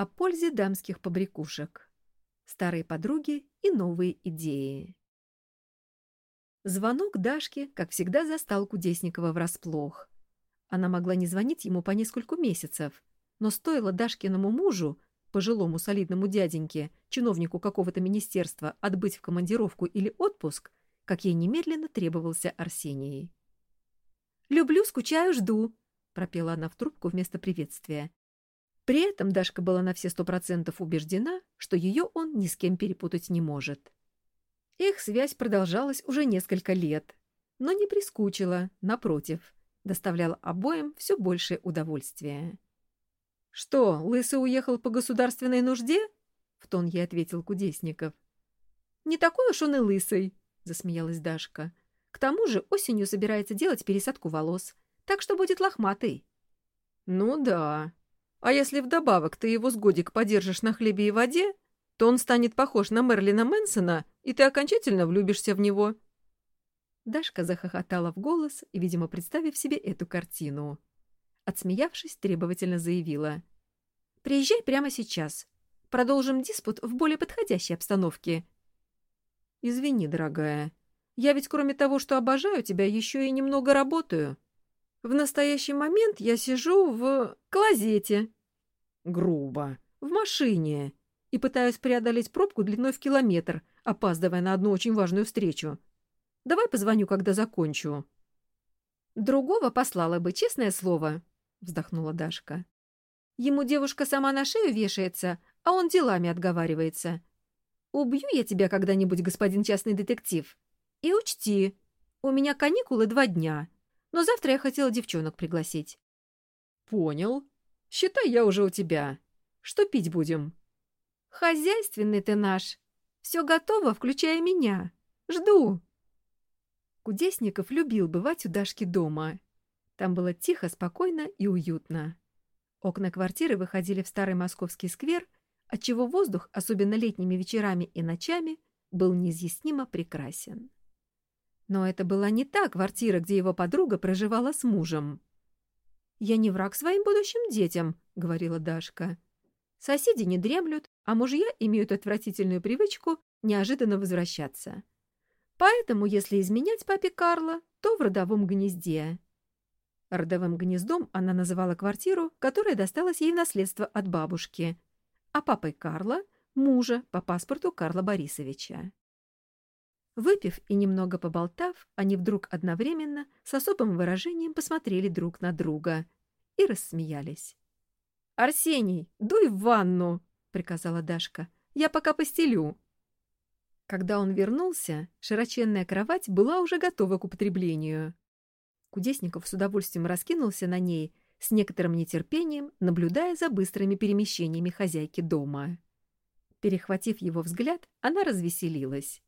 О пользе дамских побрякушек. Старые подруги и новые идеи. Звонок Дашки, как всегда, застал Кудесникова врасплох. Она могла не звонить ему по нескольку месяцев, но стоило Дашкиному мужу, пожилому солидному дяденьке, чиновнику какого-то министерства, отбыть в командировку или отпуск, как ей немедленно требовался Арсений. «Люблю, скучаю, жду», — пропела она в трубку вместо приветствия. При этом Дашка была на все сто процентов убеждена, что ее он ни с кем перепутать не может. Их связь продолжалась уже несколько лет, но не прискучила, напротив, доставляла обоим все большее удовольствие. «Что, Лысый уехал по государственной нужде?» — в тон ей ответил Кудесников. «Не такой уж он и лысый», — засмеялась Дашка. «К тому же осенью собирается делать пересадку волос, так что будет лохматый». «Ну да. А если вдобавок ты его с годик подержишь на хлебе и воде, то он станет похож на Мерлина Мэнсона, и ты окончательно влюбишься в него». Дашка захохотала в голос, видимо, представив себе эту картину. Отсмеявшись, требовательно заявила. «Приезжай прямо сейчас. Продолжим диспут в более подходящей обстановке». «Извини, дорогая. Я ведь кроме того, что обожаю тебя, еще и немного работаю. В настоящий момент я сижу в клозете». «Грубо. В машине. И пытаюсь преодолеть пробку длиной в километр, опаздывая на одну очень важную встречу. Давай позвоню, когда закончу». «Другого послала бы, честное слово», — вздохнула Дашка. «Ему девушка сама на шею вешается, а он делами отговаривается. Убью я тебя когда-нибудь, господин частный детектив. И учти, у меня каникулы два дня, но завтра я хотела девчонок пригласить». «Понял. Считай, я уже у тебя. Что пить будем?» «Хозяйственный ты наш. Все готово, включая меня. Жду». Кудесников любил бывать у Дашки дома. Там было тихо, спокойно и уютно. Окна квартиры выходили в старый московский сквер, отчего воздух, особенно летними вечерами и ночами, был неизъяснимо прекрасен. Но это была не та квартира, где его подруга проживала с мужем. «Я не враг своим будущим детям», — говорила Дашка. «Соседи не дремлют, а мужья имеют отвратительную привычку неожиданно возвращаться. Поэтому, если изменять папе Карла, то в родовом гнезде. Родовым гнездом она называла квартиру, которая досталась ей в наследство от бабушки, а папой Карла — мужа по паспорту Карла Борисовича. Выпив и немного поболтав, они вдруг одновременно с особым выражением посмотрели друг на друга и рассмеялись. «Арсений, дуй в ванну!» — приказала Дашка. «Я пока постелю». Когда он вернулся, широченная кровать была уже готова к употреблению. Кудесников с удовольствием раскинулся на ней, с некоторым нетерпением, наблюдая за быстрыми перемещениями хозяйки дома. Перехватив его взгляд, она развеселилась.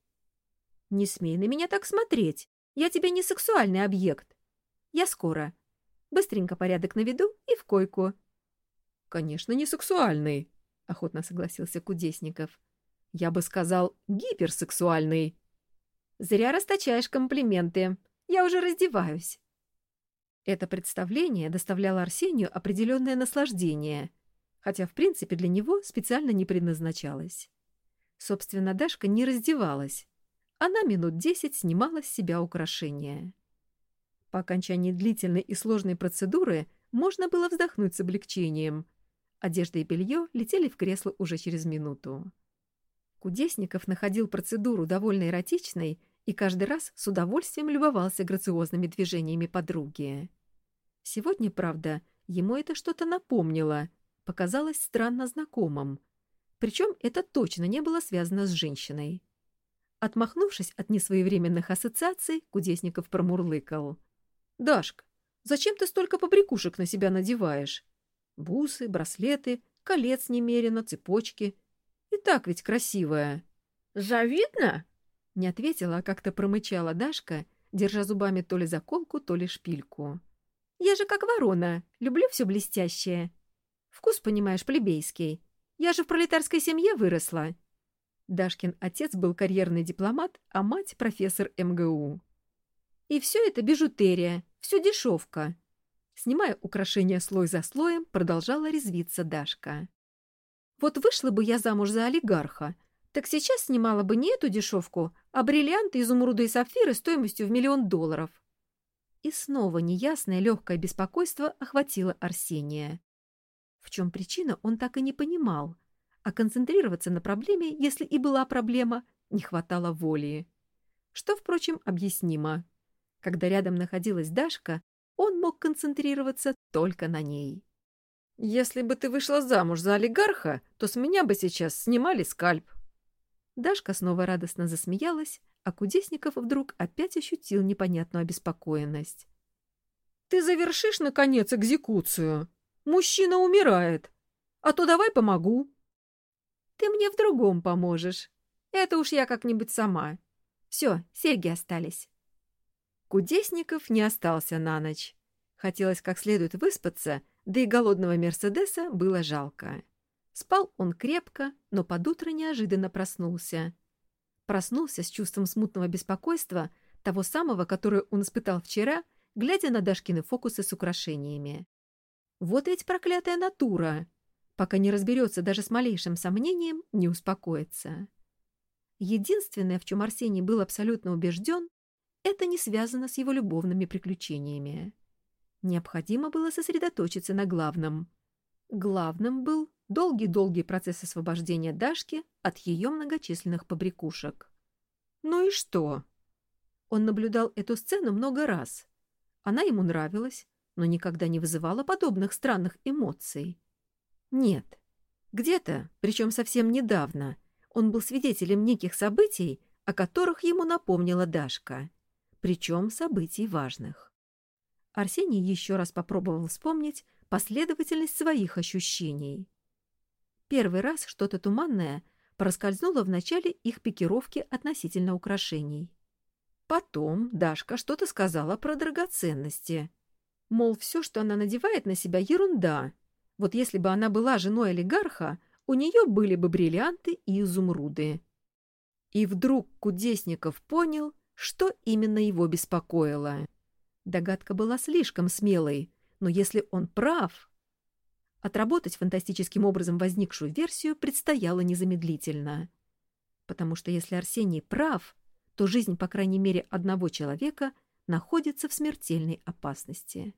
«Не смей на меня так смотреть. Я тебе не сексуальный объект. Я скоро. Быстренько порядок наведу и в койку». «Конечно, не сексуальный», — охотно согласился Кудесников. Я бы сказал, гиперсексуальный. Зря расточаешь комплименты. Я уже раздеваюсь. Это представление доставляло Арсению определенное наслаждение, хотя, в принципе, для него специально не предназначалось. Собственно, Дашка не раздевалась. Она минут десять снимала с себя украшения. По окончании длительной и сложной процедуры можно было вздохнуть с облегчением. Одежда и белье летели в кресло уже через минуту. Кудесников находил процедуру довольно эротичной и каждый раз с удовольствием любовался грациозными движениями подруги. Сегодня, правда, ему это что-то напомнило, показалось странно знакомым. Причем это точно не было связано с женщиной. Отмахнувшись от несвоевременных ассоциаций, Кудесников промурлыкал. «Дашка, зачем ты столько побрякушек на себя надеваешь? Бусы, браслеты, колец немерено, цепочки. И так ведь красивая. Завидно? Не ответила, а как-то промычала Дашка, держа зубами то ли заколку, то ли шпильку. Я же как ворона, люблю все блестящее. Вкус, понимаешь, плебейский. Я же в пролетарской семье выросла. Дашкин отец был карьерный дипломат, а мать — профессор МГУ. И все это бижутерия, все дешевка. Снимая украшения слой за слоем, продолжала резвиться Дашка. Вот вышла бы я замуж за олигарха, так сейчас снимала бы не эту дешевку, а бриллианты, изумруды и сапфиры стоимостью в миллион долларов. И снова неясное легкое беспокойство охватило Арсения. В чем причина, он так и не понимал, а концентрироваться на проблеме, если и была проблема, не хватало воли. Что, впрочем, объяснимо. Когда рядом находилась Дашка, он мог концентрироваться только на ней. «Если бы ты вышла замуж за олигарха, то с меня бы сейчас снимали скальп». Дашка снова радостно засмеялась, а Кудесников вдруг опять ощутил непонятную обеспокоенность. «Ты завершишь, наконец, экзекуцию? Мужчина умирает. А то давай помогу». «Ты мне в другом поможешь. Это уж я как-нибудь сама. Все, серьги остались». Кудесников не остался на ночь. Хотелось как следует выспаться, да и голодного Мерседеса было жалко. Спал он крепко, но под утро неожиданно проснулся. Проснулся с чувством смутного беспокойства, того самого, которое он испытал вчера, глядя на Дашкины фокусы с украшениями. Вот ведь проклятая натура! Пока не разберется даже с малейшим сомнением, не успокоится. Единственное, в чем Арсений был абсолютно убежден, это не связано с его любовными приключениями. Необходимо было сосредоточиться на главном. Главным был долгий-долгий процесс освобождения Дашки от ее многочисленных побрякушек. Ну и что? Он наблюдал эту сцену много раз. Она ему нравилась, но никогда не вызывала подобных странных эмоций. Нет. Где-то, причем совсем недавно, он был свидетелем неких событий, о которых ему напомнила Дашка — причем событий важных. Арсений еще раз попробовал вспомнить последовательность своих ощущений. Первый раз что-то туманное проскользнуло в начале их пикировки относительно украшений. Потом Дашка что-то сказала про драгоценности. Мол, все, что она надевает на себя, ерунда. Вот если бы она была женой олигарха, у нее были бы бриллианты и изумруды. И вдруг Кудесников понял, что именно его беспокоило. Догадка была слишком смелой, но если он прав... Отработать фантастическим образом возникшую версию предстояло незамедлительно. Потому что если Арсений прав, то жизнь, по крайней мере, одного человека находится в смертельной опасности.